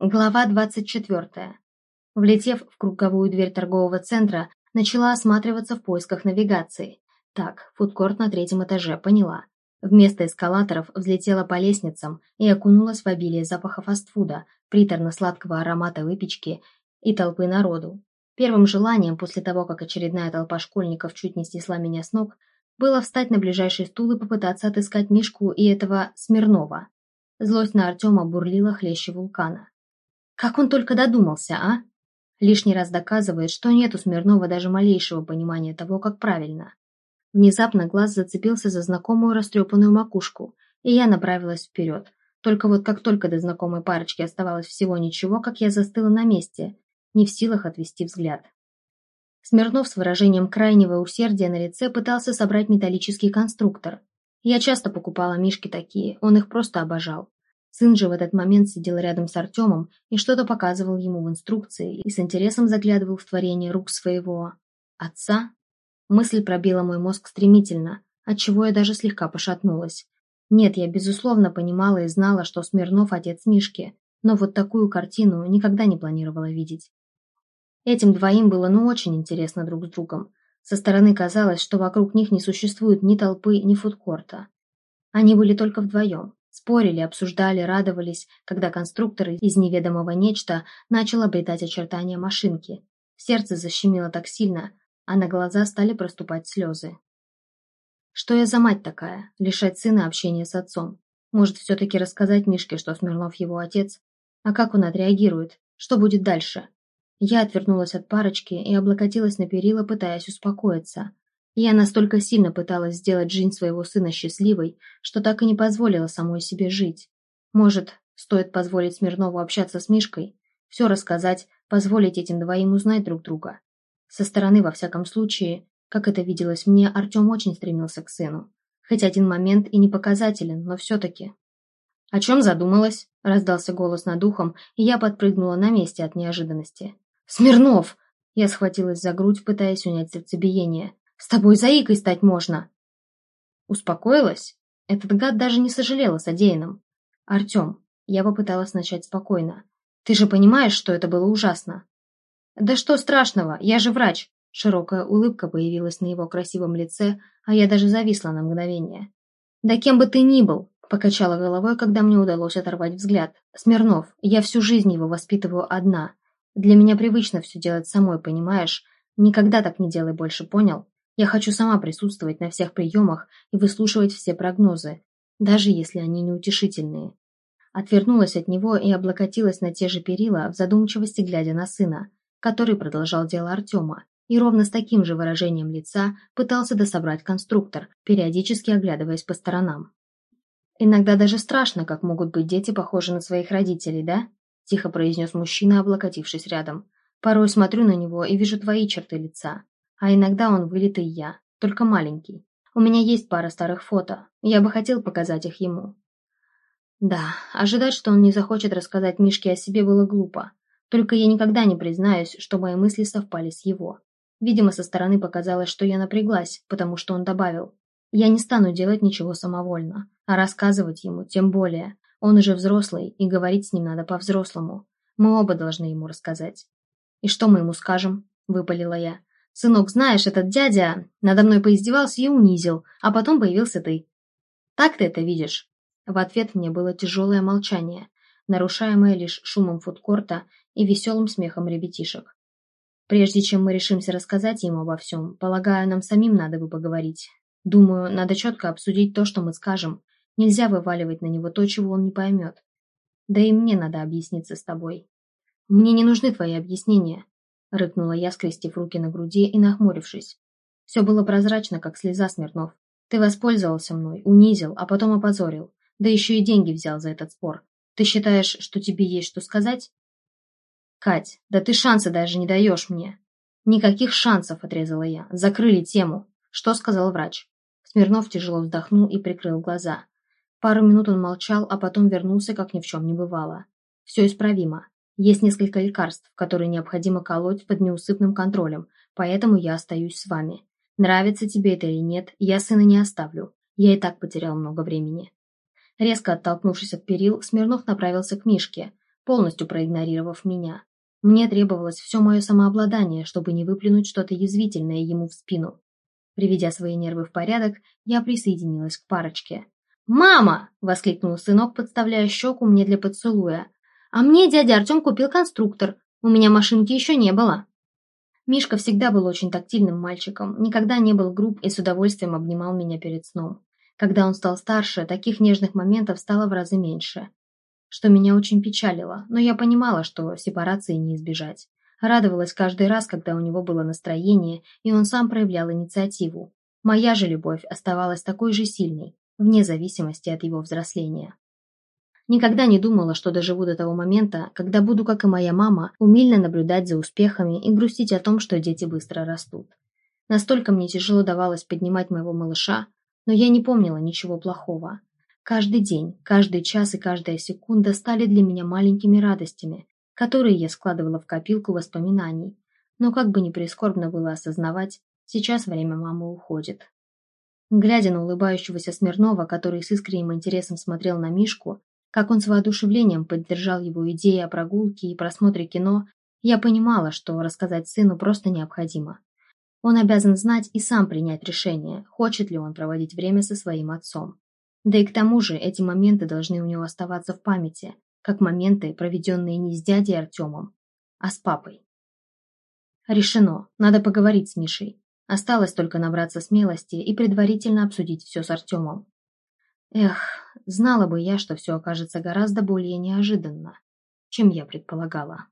Глава двадцать четвертая. Влетев в круговую дверь торгового центра, начала осматриваться в поисках навигации. Так, фудкорт на третьем этаже, поняла. Вместо эскалаторов взлетела по лестницам и окунулась в обилие запаха фастфуда, приторно-сладкого аромата выпечки и толпы народу. Первым желанием после того, как очередная толпа школьников чуть не снесла меня с ног, было встать на ближайший стул и попытаться отыскать Мишку и этого Смирнова. Злость на Артема бурлила хлеще вулкана. Как он только додумался, а? Лишний раз доказывает, что нет у Смирнова даже малейшего понимания того, как правильно. Внезапно глаз зацепился за знакомую растрепанную макушку, и я направилась вперед. Только вот как только до знакомой парочки оставалось всего ничего, как я застыла на месте, не в силах отвести взгляд. Смирнов с выражением крайнего усердия на лице пытался собрать металлический конструктор. Я часто покупала мишки такие, он их просто обожал. Сын же в этот момент сидел рядом с Артемом и что-то показывал ему в инструкции и с интересом заглядывал в творение рук своего... отца? Мысль пробила мой мозг стремительно, отчего я даже слегка пошатнулась. Нет, я безусловно понимала и знала, что Смирнов отец Мишки, но вот такую картину никогда не планировала видеть. Этим двоим было ну очень интересно друг с другом. Со стороны казалось, что вокруг них не существует ни толпы, ни фудкорта. Они были только вдвоем. Спорили, обсуждали, радовались, когда конструктор из неведомого нечто начал обретать очертания машинки. Сердце защемило так сильно, а на глаза стали проступать слезы. Что я за мать такая, лишать сына общения с отцом? Может, все-таки рассказать Мишке, что Смирнов его отец? А как он отреагирует? Что будет дальше? Я отвернулась от парочки и облокотилась на перила, пытаясь успокоиться. Я настолько сильно пыталась сделать жизнь своего сына счастливой, что так и не позволила самой себе жить. Может, стоит позволить Смирнову общаться с Мишкой, все рассказать, позволить этим двоим узнать друг друга. Со стороны, во всяком случае, как это виделось мне, Артем очень стремился к сыну. Хоть один момент и не показателен, но все-таки. «О чем задумалась?» – раздался голос над ухом, и я подпрыгнула на месте от неожиданности. «Смирнов!» – я схватилась за грудь, пытаясь унять сердцебиение. С тобой заикой стать можно!» Успокоилась? Этот гад даже не сожалел о содеянном. «Артем, я попыталась начать спокойно. Ты же понимаешь, что это было ужасно?» «Да что страшного, я же врач!» Широкая улыбка появилась на его красивом лице, а я даже зависла на мгновение. «Да кем бы ты ни был!» Покачала головой, когда мне удалось оторвать взгляд. «Смирнов, я всю жизнь его воспитываю одна. Для меня привычно все делать самой, понимаешь? Никогда так не делай больше, понял?» Я хочу сама присутствовать на всех приемах и выслушивать все прогнозы, даже если они неутешительные. Отвернулась от него и облокотилась на те же перила в задумчивости, глядя на сына, который продолжал дело Артема, и ровно с таким же выражением лица пытался дособрать конструктор, периодически оглядываясь по сторонам. «Иногда даже страшно, как могут быть дети похожи на своих родителей, да?» – тихо произнес мужчина, облокотившись рядом. «Порой смотрю на него и вижу твои черты лица. А иногда он вылитый я, только маленький. У меня есть пара старых фото, я бы хотел показать их ему. Да, ожидать, что он не захочет рассказать Мишке о себе, было глупо. Только я никогда не признаюсь, что мои мысли совпали с его. Видимо, со стороны показалось, что я напряглась, потому что он добавил. Я не стану делать ничего самовольно, а рассказывать ему тем более. Он уже взрослый, и говорить с ним надо по-взрослому. Мы оба должны ему рассказать. «И что мы ему скажем?» – выпалила я. Сынок, знаешь, этот дядя надо мной поиздевался и унизил, а потом появился ты. Так ты это видишь?» В ответ мне было тяжелое молчание, нарушаемое лишь шумом фудкорта и веселым смехом ребятишек. Прежде чем мы решимся рассказать ему обо всем, полагаю, нам самим надо бы поговорить. Думаю, надо четко обсудить то, что мы скажем. Нельзя вываливать на него то, чего он не поймет. Да и мне надо объясниться с тобой. Мне не нужны твои объяснения рыкнула я, скрестив руки на груди и нахмурившись. Все было прозрачно, как слеза Смирнов. Ты воспользовался мной, унизил, а потом опозорил. Да еще и деньги взял за этот спор. Ты считаешь, что тебе есть что сказать? Кать, да ты шанса даже не даешь мне. Никаких шансов, отрезала я. Закрыли тему. Что сказал врач? Смирнов тяжело вздохнул и прикрыл глаза. Пару минут он молчал, а потом вернулся, как ни в чем не бывало. Все исправимо. Есть несколько лекарств, которые необходимо колоть под неусыпным контролем, поэтому я остаюсь с вами. Нравится тебе это или нет, я сына не оставлю. Я и так потерял много времени. Резко оттолкнувшись от перил, Смирнов направился к Мишке. полностью проигнорировав меня. Мне требовалось все мое самообладание, чтобы не выплюнуть что-то язвительное ему в спину. Приведя свои нервы в порядок, я присоединилась к парочке. «Мама!» — воскликнул сынок, подставляя щеку мне для поцелуя. «А мне дядя Артем купил конструктор. У меня машинки еще не было». Мишка всегда был очень тактильным мальчиком, никогда не был груб и с удовольствием обнимал меня перед сном. Когда он стал старше, таких нежных моментов стало в разы меньше. Что меня очень печалило, но я понимала, что сепарации не избежать. Радовалась каждый раз, когда у него было настроение, и он сам проявлял инициативу. Моя же любовь оставалась такой же сильной, вне зависимости от его взросления. Никогда не думала, что доживу до того момента, когда буду, как и моя мама, умильно наблюдать за успехами и грустить о том, что дети быстро растут. Настолько мне тяжело давалось поднимать моего малыша, но я не помнила ничего плохого. Каждый день, каждый час и каждая секунда стали для меня маленькими радостями, которые я складывала в копилку воспоминаний. Но как бы ни прискорбно было осознавать, сейчас время мамы уходит. Глядя на улыбающегося Смирнова, который с искренним интересом смотрел на Мишку, как он с воодушевлением поддержал его идеи о прогулке и просмотре кино, я понимала, что рассказать сыну просто необходимо. Он обязан знать и сам принять решение, хочет ли он проводить время со своим отцом. Да и к тому же эти моменты должны у него оставаться в памяти, как моменты, проведенные не с дядей Артемом, а с папой. Решено, надо поговорить с Мишей. Осталось только набраться смелости и предварительно обсудить все с Артемом. Эх, знала бы я, что все окажется гораздо более неожиданно, чем я предполагала.